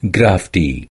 graffiti